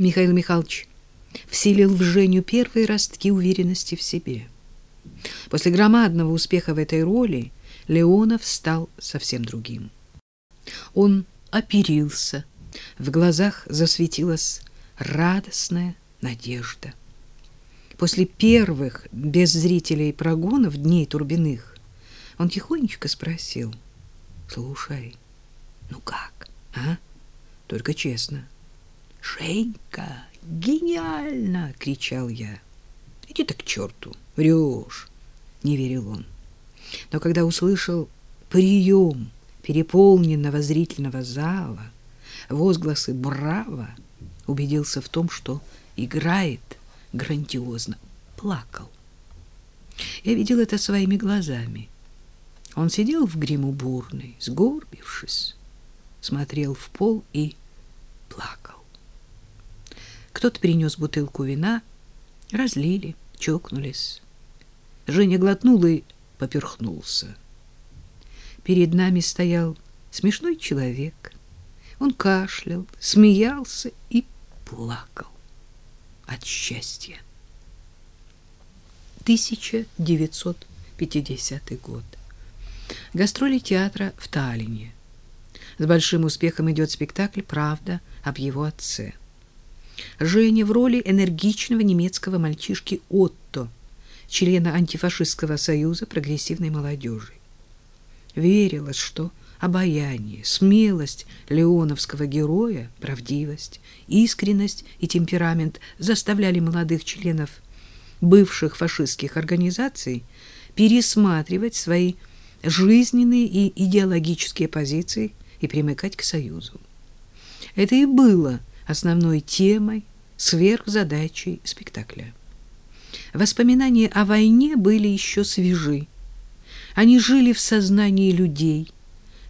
Михаил Михайлович вселил в Женю первые ростки уверенности в себе. После громадного успеха в этой роли Леонов стал совсем другим. Он оперился, в глазах засветилась радостная надежда. После первых без зрителей прогонов дней Турбиных он тихонечко спросил: "Слушай, ну как, а? Только честно". "Женька, гениально!" кричал я. "Иди ты к черту, врешь!» — не верил он. Но когда услышал прием переполненного зрительного зала, возгласы «Браво!», убедился в том, что играет грандиозно, плакал. Я видел это своими глазами. Он сидел в гримуборной, сгорбившись, смотрел в пол и плакал. Кто-то принес бутылку вина, разлили, чокнулись. Женя глотнул и поперхнулся. Перед нами стоял смешной человек. Он кашлял, смеялся и плакал от счастья. 1950 год. Гастроли театра в Таллине. С большим успехом идет спектакль «Правда об его отце». Женя в роли энергичного немецкого мальчишки Отто, члена антифашистского союза прогрессивной молодежи. Верилось, что обаяние, смелость леоновского героя, правдивость, искренность и темперамент заставляли молодых членов бывших фашистских организаций пересматривать свои жизненные и идеологические позиции и примыкать к союзу. Это и было основной темой, сверхзадачей спектакля. Воспоминания о войне были еще свежи. Они жили в сознании людей.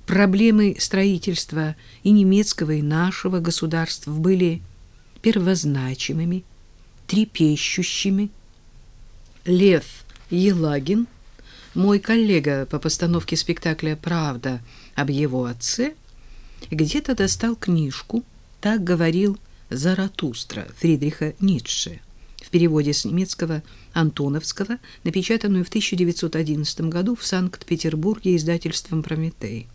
Проблемы строительства и немецкого, и нашего государств были первозначимыми, трепещущими. Лев Елагин, мой коллега по постановке спектакля «Правда» об его отце, где-то достал книжку «Так говорил Заратустра» Фридриха Ницше в переводе с немецкого Антоновского, напечатанную в 1911 году в Санкт-Петербурге издательством «Прометей».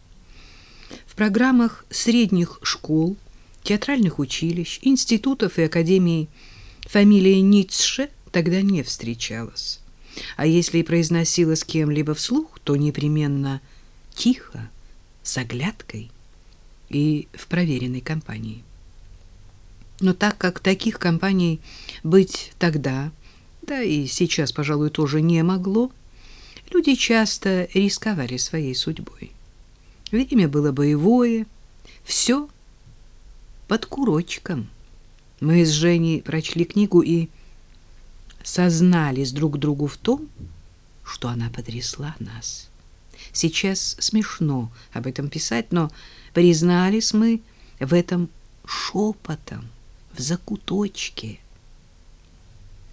В программах средних школ, театральных училищ, институтов и академий фамилия Ницше тогда не встречалась. А если и произносилась кем-либо вслух, то непременно тихо, с оглядкой и в проверенной компании. Но так как таких компаний быть тогда, да и сейчас, пожалуй, тоже не могло, люди часто рисковали своей судьбой. Время было боевое, все под курочком. Мы с Женей прочли книгу и сознались друг другу в том, что она потрясла нас. Сейчас смешно об этом писать, но признались мы в этом шепотом в закуточке.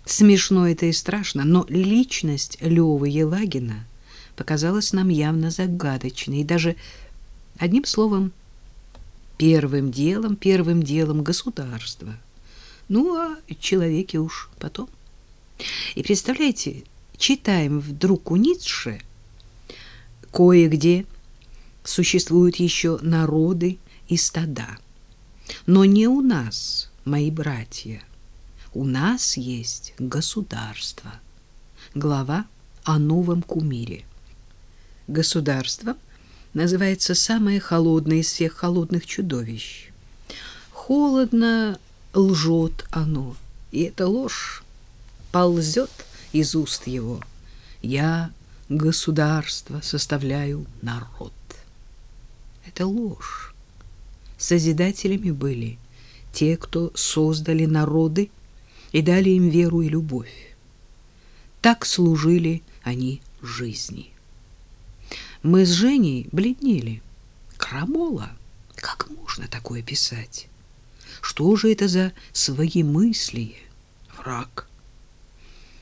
Смешно это и страшно, но личность Лёвы Елагина показалась нам явно загадочной, и даже одним словом первым делом, первым делом государства. Ну, а человеке уж потом. И представляете, читаем вдруг у Ницше кое-где существуют еще народы и стада. Но не у нас, мои братья. У нас есть государство. Глава о новом кумире. Государство называется самое холодное из всех холодных чудовищ. Холодно лжет оно, и эта ложь ползет из уст его. Я государство составляю народ. Это ложь. Созидателями были те, кто создали народы и дали им веру и любовь. Так служили они жизни. Мы с Женей бледнели. Крамола, как можно такое писать? Что же это за своемыслие? Враг.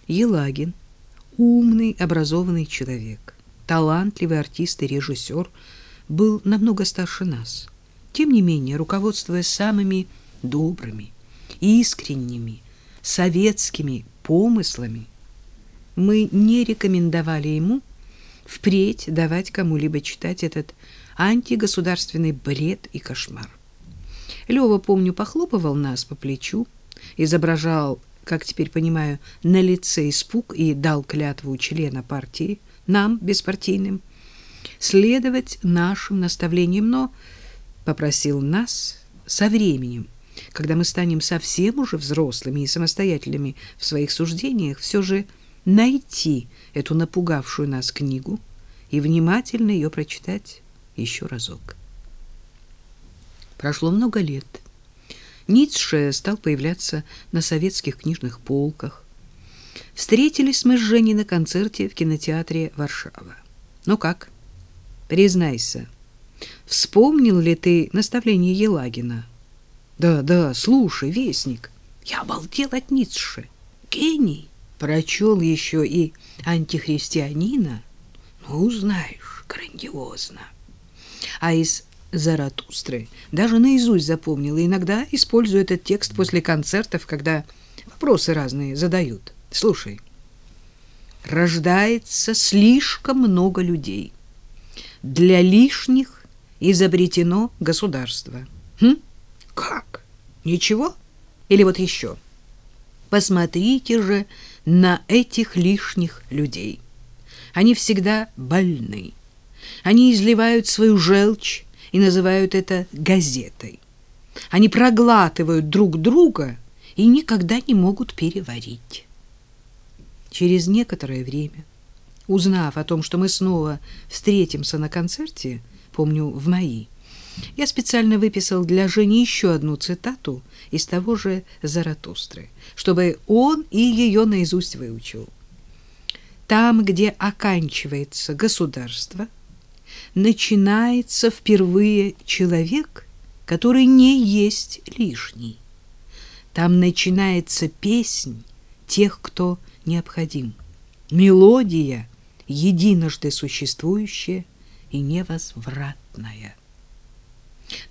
Елагин, умный, образованный человек, талантливый артист и режиссер, был намного старше нас. Тем не менее, руководствуясь самыми добрыми искренними советскими помыслами, мы не рекомендовали ему впредь давать кому-либо читать этот антигосударственный бред и кошмар. Лёва, помню, похлопывал нас по плечу, изображал, как теперь понимаю, на лице испуг и дал клятву члена партии, нам, беспартийным, следовать нашим наставлениям, но попросил нас со временем, когда мы станем совсем уже взрослыми и самостоятельными в своих суждениях, все же найти эту напугавшую нас книгу и внимательно ее прочитать еще разок. Прошло много лет. Ницше стал появляться на советских книжных полках. Встретились мы с Женей на концерте в кинотеатре «Варшава». Ну как? Признайся, вспомнил ли ты наставление Елагина? Да, да, слушай, вестник. Я обалдел от Ницше. Гений. Прочел еще и антихристианина. Ну, знаешь, грандиозно. А из Заратустры даже наизусть запомнил и иногда использую этот текст после концертов, когда вопросы разные задают. Слушай, рождается слишком много людей. Для лишних изобретено государство. Хм? Как? Ничего? Или вот еще? Посмотрите же на этих лишних людей. Они всегда больны. Они изливают свою желчь и называют это газетой. Они проглатывают друг друга и никогда не могут переварить. Через некоторое время, узнав о том, что мы снова встретимся на концерте, помню, в мои, я специально выписал для Жени еще одну цитату из того же Заратустры, чтобы он и ее наизусть выучил. Там, где оканчивается государство – начинается впервые человек, который не есть лишний. Там начинается песнь тех, кто необходим. Мелодия, единожды существующая и невозвратная.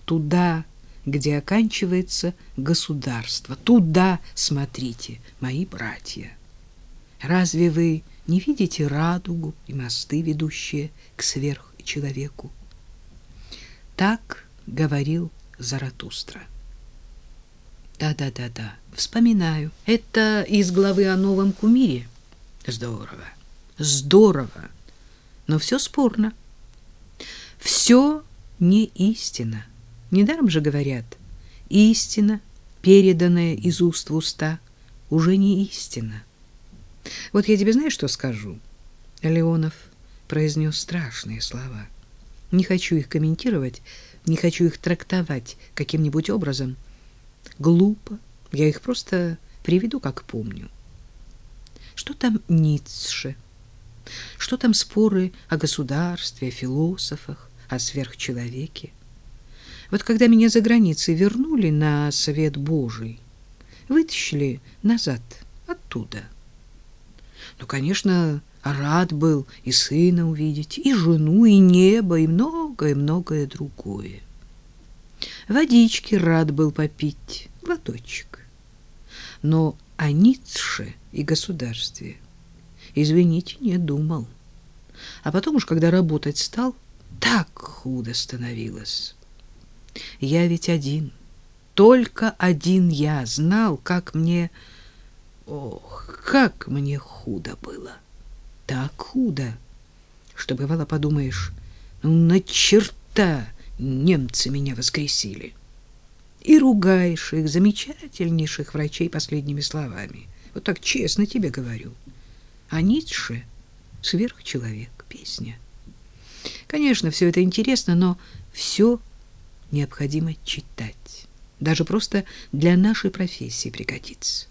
Туда, где оканчивается государство, туда смотрите, мои братья. Разве вы не видите радугу и мосты, ведущие к сверх человеку. Так говорил Заратустра. Да-да-да-да, вспоминаю. Это из главы о новом кумире. Здорово, здорово. Но все спорно. Все не истина. Недаром же говорят, истина, переданная из уст в уста, уже не истина. Вот я тебе знаешь, что скажу? Леонов произнес страшные слова. Не хочу их комментировать, не хочу их трактовать каким-нибудь образом. Глупо. Я их просто приведу, как помню. Что там Ницше? Что там споры о государстве, о философах, о сверхчеловеке? Вот когда меня за границей вернули на свет Божий, вытащили назад оттуда. Ну, конечно, рад был и сына увидеть, и жену, и небо, и многое-многое другое. Водички рад был попить, глоточек. Но о Ницше и государстве, извините, не думал. А потом уж, когда работать стал, так худо становилось. Я ведь один, только один я знал, как мне... Ох, как мне худо было! так худо, что, бывало, подумаешь, ну, на черта немцы меня воскресили. И ругаешь их, замечательнейших врачей, последними словами. Вот так честно тебе говорю. А Ницше — сверхчеловек, песня. Конечно, все это интересно, но все необходимо читать. Даже просто для нашей профессии пригодится.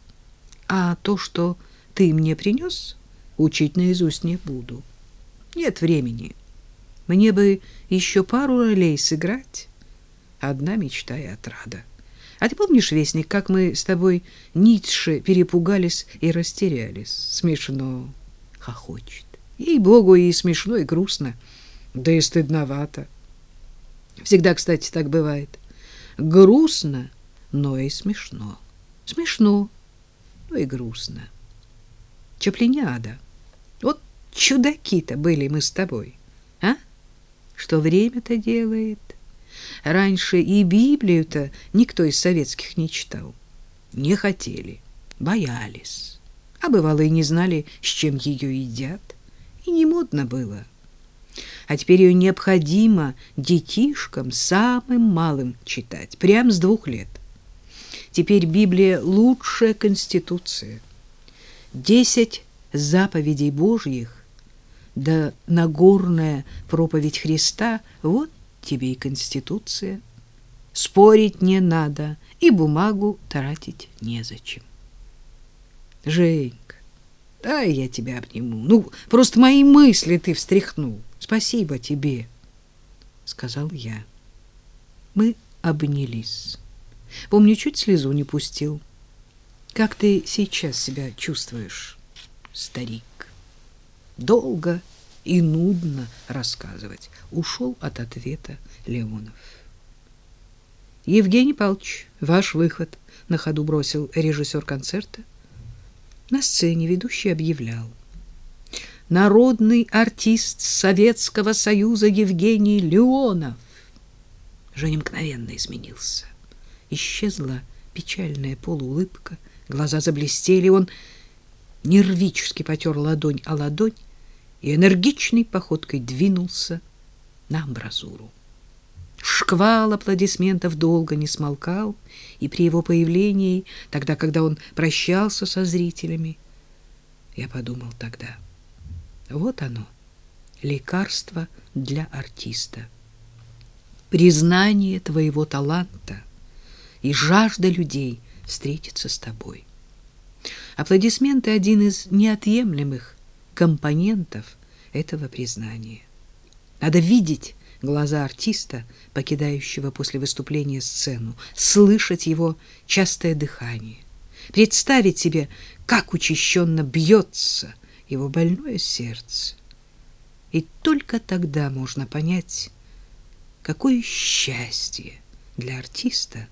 А то, что ты мне принес, учить наизусть не буду. Нет времени. Мне бы еще пару ролей сыграть. Одна мечта и отрада. А ты помнишь, Вестник, как мы с тобой Ницше перепугались и растерялись? Смешно. Хохочет. Ей-богу, и смешно, и грустно. Да и стыдновато. Всегда, кстати, так бывает. Грустно, но и смешно. Смешно, ну и грустно. Чаплиняда. Вот чудаки-то были мы с тобой, а? Что время-то делает? Раньше и Библию-то никто из советских не читал. Не хотели, боялись. А бывало и не знали, с чем ее едят. И не модно было. А теперь ее необходимо детишкам самым малым читать, прямо с двух лет. Теперь Библия — лучшая конституция. Десять заповедей Божьих, да Нагорная проповедь Христа — вот тебе и конституция. Спорить не надо, и бумагу тратить незачем. Женька, дай я тебя обниму. Ну, просто мои мысли ты встряхнул. Спасибо тебе, — сказал я. Мы обнялись. Помню, чуть слезу не пустил. Как ты сейчас себя чувствуешь, старик? Долго и нудно рассказывать. Ушел от ответа Леонов. Евгений Павлович, ваш выход, на ходу бросил режиссер концерта. На сцене ведущий объявлял. Народный артист Советского Союза Евгений Леонов. Женя мгновенно изменился. Исчезла печальная полуулыбка, глаза заблестели, он нервически потер ладонь о ладонь и энергичной походкой двинулся на амбразуру. Шквал аплодисментов долго не смолкал, и при его появлении, тогда, когда он прощался со зрителями, я подумал тогда, вот оно, лекарство для артиста. Признание твоего таланта и жажда людей встретиться с тобой. Аплодисменты — один из неотъемлемых компонентов этого признания. Надо видеть глаза артиста, покидающего после выступления сцену, слышать его частое дыхание, представить себе, как учащенно бьется его больное сердце. И только тогда можно понять, какое счастье для артиста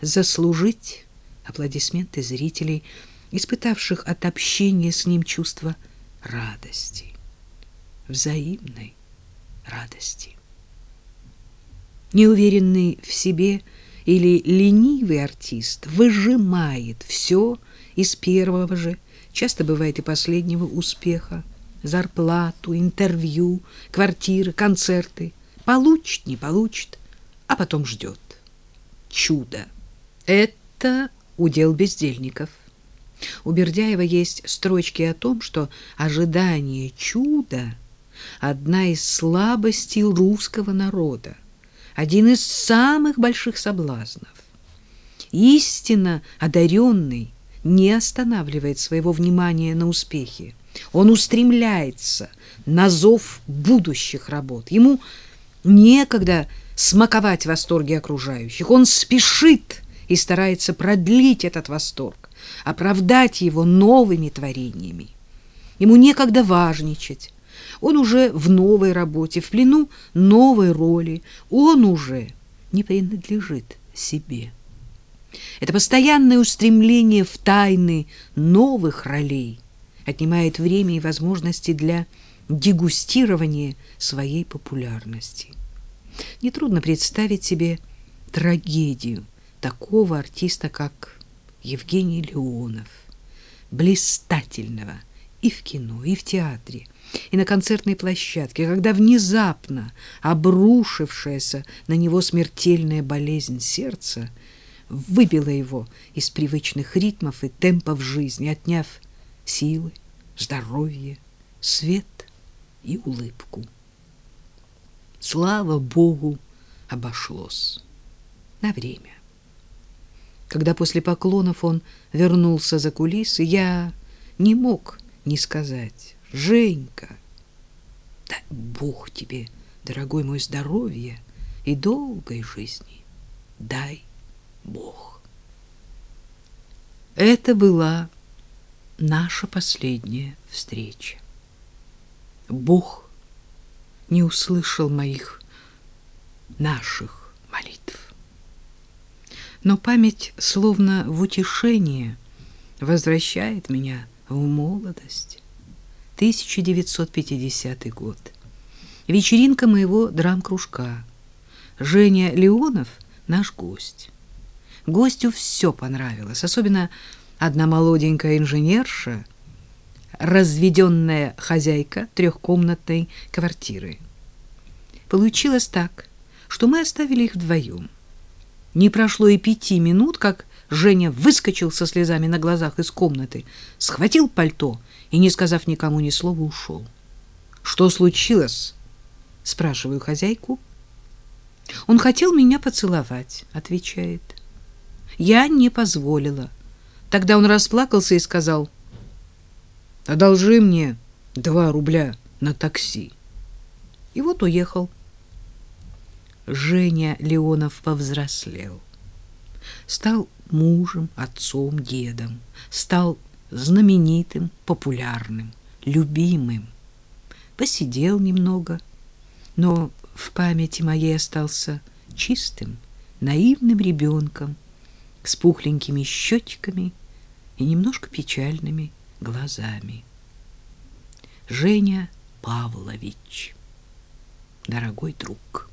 заслужить аплодисменты зрителей, испытавших от общения с ним чувство радости, взаимной радости. Неуверенный в себе или ленивый артист выжимает все из первого же, часто бывает и последнего успеха, зарплату, интервью, квартиры, концерты. Получит, не получит, а потом ждет. Чудо. Это удел бездельников. У Бердяева есть строчки о том, что ожидание чуда одна из слабостей русского народа, один из самых больших соблазнов. Истинно одаренный не останавливает своего внимания на успехе. Он устремляется на зов будущих работ. Ему некогда смаковать восторги окружающих. Он спешит и старается продлить этот восторг, оправдать его новыми творениями. Ему некогда важничать, он уже в новой работе, в плену новой роли. Он уже не принадлежит себе. Это постоянное устремление в тайны новых ролей отнимает время и возможности для дегустирования своей популярности. Нетрудно представить себе трагедию такого артиста, как Евгений Леонов, блистательного и в кино, и в театре, и на концертной площадке, когда внезапно обрушившаяся на него смертельная болезнь сердца выбила его из привычных ритмов и темпов жизни, отняв силы, здоровье, свет и улыбку. Слава Богу, обошлось на время. Когда после поклонов он вернулся за кулисы, я не мог не сказать Женька, дай Бог тебе, дорогой мой, здоровья и долгой жизни. Дай Бог. Это была наша последняя встреча. Бог не услышал моих наших молитв. Но память, словно в утешение, возвращает меня в молодость. 1950 год. Вечеринка моего драм-кружка. Женя Леонов — наш гость. Гостю все понравилось, особенно одна молоденькая инженерша, разведенная хозяйка трехкомнатной квартиры. Получилось так, что мы оставили их вдвоем. Не прошло и пяти минут, как Женя выскочил со слезами на глазах из комнаты, схватил пальто и, не сказав никому ни слова, ушел. «Что случилось?» — спрашиваю хозяйку. «Он хотел меня поцеловать», — отвечает. Я не позволила. Тогда он расплакался и сказал, «Одолжи мне два рубля на такси». И вот уехал. Женя Леонов повзрослел. Стал мужем, отцом, дедом. Стал знаменитым, популярным, любимым. Посидел немного, но в памяти моей остался чистым, наивным ребенком с пухленькими щечками и немножко печальными глазами. Женя Павлович, дорогой друг.